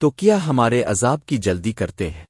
تو کیا ہمارے عذاب کی جلدی کرتے ہیں؟